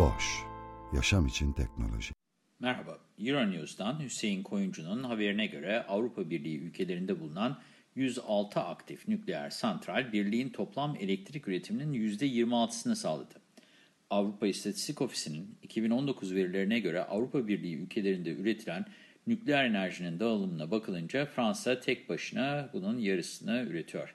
Boş, yaşam için teknoloji. Merhaba, Euronews'dan Hüseyin Koyuncu'nun haberine göre Avrupa Birliği ülkelerinde bulunan 106 aktif nükleer santral birliğin toplam elektrik üretiminin %26'sını sağladı. Avrupa İstatistik Ofisi'nin 2019 verilerine göre Avrupa Birliği ülkelerinde üretilen nükleer enerjinin dağılımına bakılınca Fransa tek başına bunun yarısını üretiyor.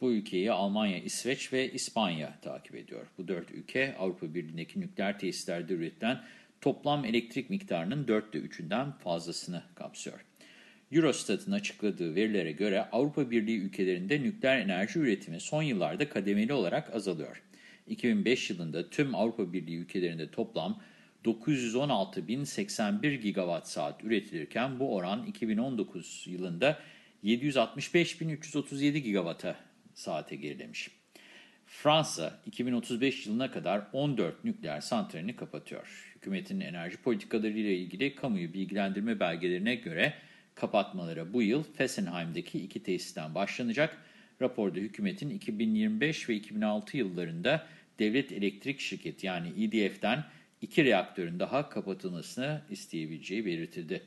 Bu ülkeyi Almanya, İsveç ve İspanya takip ediyor. Bu dört ülke Avrupa Birliği'ndeki nükleer tesislerde üretilen toplam elektrik miktarının dörtte üçünden fazlasını kapsıyor. Eurostat'ın açıkladığı verilere göre Avrupa Birliği ülkelerinde nükleer enerji üretimi son yıllarda kademeli olarak azalıyor. 2005 yılında tüm Avrupa Birliği ülkelerinde toplam 916.081 gigawatt saat üretilirken bu oran 2019 yılında 765.337 gigawatt saate gerilemiş. Fransa 2035 yılına kadar 14 nükleer santralini kapatıyor. Hükümetin enerji politikaları ile ilgili kamuyu bilgilendirme belgelerine göre kapatmalara bu yıl Fessenheim'deki iki tesisten başlanacak. Raporda hükümetin 2025 ve 2006 yıllarında devlet elektrik şirketi yani EDF'den iki reaktörün daha kapatılmasını isteyebileceği belirtildi.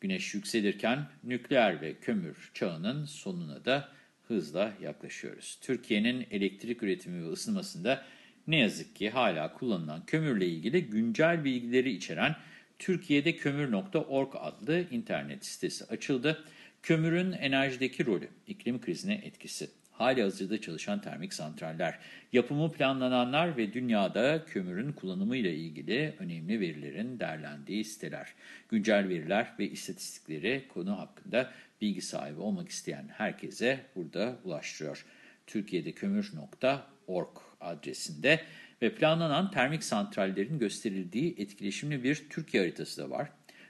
Güneş yükselirken nükleer ve kömür çağının sonuna da hızla yaklaşıyoruz. Türkiye'nin elektrik üretimi ve ısınmasında ne yazık ki hala kullanılan kömürle ilgili güncel bilgileri içeren Türkiye'de kömür.org adlı internet sitesi açıldı. Kömürün enerjideki rolü, iklim krizine etkisi, hali hazırda çalışan termik santraller, yapımı planlananlar ve dünyada kömürün kullanımıyla ilgili önemli verilerin değerlendiği siteler. Güncel veriler ve istatistikleri konu hakkında bilgi sahibi olmak isteyen herkese burada ulaştırıyor. Türkiye'de kömür.org adresinde ve planlanan termik santrallerin gösterildiği etkileşimli bir Türkiye haritası da var.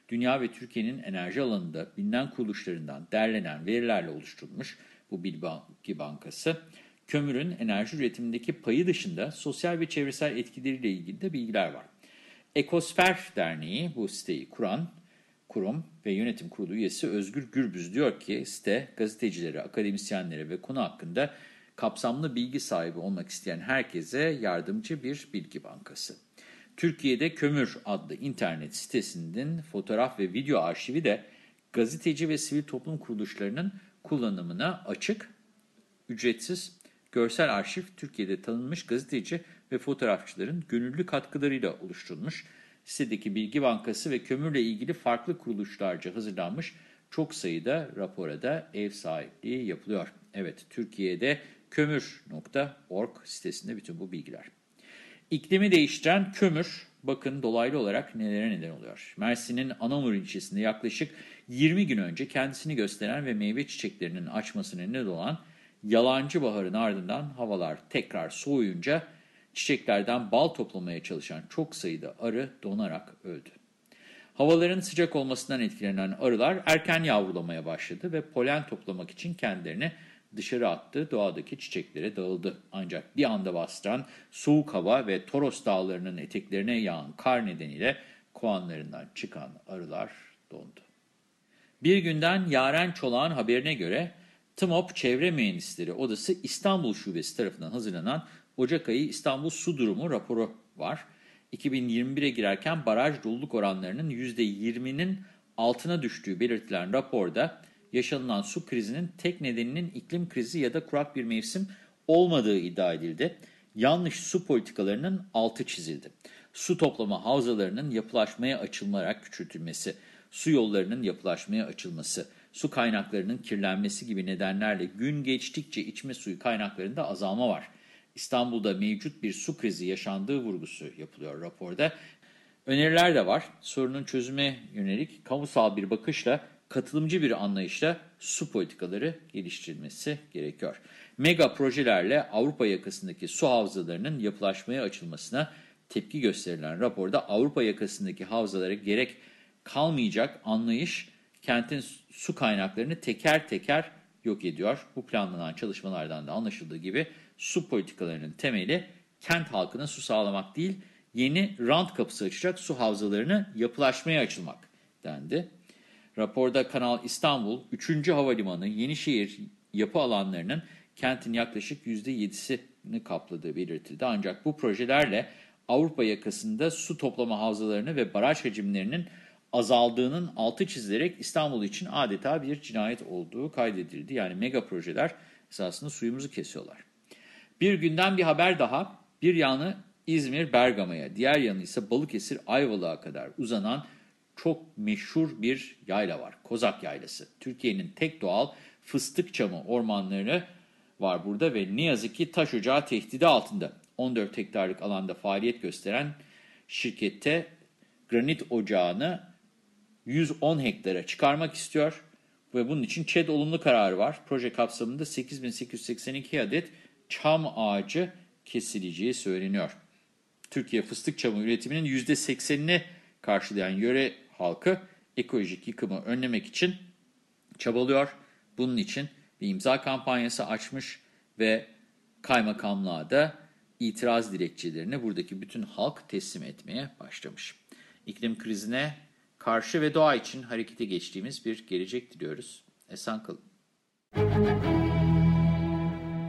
Dünya ve Türkiye'nin enerji alanında bilinen kuruluşlarından derlenen verilerle oluşturulmuş bu bilgi bankası, kömürün enerji üretimindeki payı dışında sosyal ve çevresel etkileriyle ilgili de bilgiler var. Ekosfer Derneği bu siteyi kuran kurum ve yönetim kurulu üyesi Özgür Gürbüz diyor ki site gazetecilere, akademisyenlere ve konu hakkında kapsamlı bilgi sahibi olmak isteyen herkese yardımcı bir bilgi bankası. Türkiye'de Kömür adlı internet sitesinin fotoğraf ve video arşivi de gazeteci ve sivil toplum kuruluşlarının kullanımına açık, ücretsiz görsel arşiv Türkiye'de tanınmış gazeteci ve fotoğrafçıların gönüllü katkılarıyla oluşturulmuş. Sitedeki bilgi bankası ve kömürle ilgili farklı kuruluşlarca hazırlanmış çok sayıda rapora ev sahipliği yapılıyor. Evet, Türkiye'de kömür.org sitesinde bütün bu bilgiler. İklimi değiştiren kömür, bakın dolaylı olarak nelere neden oluyor. Mersin'in Anamur ilçesinde yaklaşık 20 gün önce kendisini gösteren ve meyve çiçeklerinin açmasına neden olan yalancı baharın ardından havalar tekrar soğuyunca çiçeklerden bal toplamaya çalışan çok sayıda arı donarak öldü. Havaların sıcak olmasından etkilenen arılar erken yavrulamaya başladı ve polen toplamak için kendilerini dışarı attı, doğadaki çiçeklere dağıldı. Ancak bir anda bastıran soğuk hava ve Toros dağlarının eteklerine yağan kar nedeniyle kovanlarından çıkan arılar dondu. Bir günden Yaren Çolak'ın haberine göre TMOP Çevre Mühendisleri Odası İstanbul Şubesi tarafından hazırlanan Ocak ayı İstanbul su durumu raporu var. 2021'e girerken baraj doluluk oranlarının %20'nin altına düştüğü belirtilen raporda yaşanılan su krizinin tek nedeninin iklim krizi ya da kurak bir mevsim olmadığı iddia edildi. Yanlış su politikalarının altı çizildi. Su toplama havzalarının yapılaşmaya açılmayarak küçültülmesi, su yollarının yapılaşmaya açılması, su kaynaklarının kirlenmesi gibi nedenlerle gün geçtikçe içme suyu kaynaklarında azalma var. İstanbul'da mevcut bir su krizi yaşandığı vurgusu yapılıyor raporda. Öneriler de var. Sorunun çözüme yönelik kamusal bir bakışla katılımcı bir anlayışla su politikaları geliştirilmesi gerekiyor. Mega projelerle Avrupa yakasındaki su havzalarının yapılaşmaya açılmasına tepki gösterilen raporda Avrupa yakasındaki havzalara gerek kalmayacak anlayış kentin su kaynaklarını teker teker yok ediyor. Bu planlanan çalışmalardan da anlaşıldığı gibi su politikalarının temeli kent halkına su sağlamak değil, yeni rant kapısı açacak su havzalarını yapılaşmaya açılmak dendi. Raporda Kanal İstanbul, 3. Havalimanı, Yenişehir yapı alanlarının kentin yaklaşık %7'sini kapladığı belirtildi. Ancak bu projelerle Avrupa yakasında su toplama havzalarını ve baraj hacimlerinin azaldığının altı çizilerek İstanbul için adeta bir cinayet olduğu kaydedildi. Yani mega projeler esasında suyumuzu kesiyorlar. Bir günden bir haber daha. Bir yanı İzmir Bergama'ya, diğer yanı ise Balıkesir Ayvalık'a kadar uzanan çok meşhur bir yayla var. Kozak Yaylası. Türkiye'nin tek doğal fıstık çamı ormanları var burada ve ne yazık ki taş ocağı tehdidi altında. 14 hektarlık alanda faaliyet gösteren şirkette granit ocağını 110 hektara çıkarmak istiyor ve bunun için ÇED olumlu kararı var. Proje kapsamında 8882 adet çam ağacı kesileceği söyleniyor. Türkiye fıstık çamı üretiminin %80'ini karşılayan yöre halkı ekolojik yıkımı önlemek için çabalıyor. Bunun için bir imza kampanyası açmış ve kaymakamlığa da itiraz dilekçelerini buradaki bütün halk teslim etmeye başlamış. İklim krizine karşı ve doğa için harekete geçtiğimiz bir gelecek diliyoruz. Esen kalın.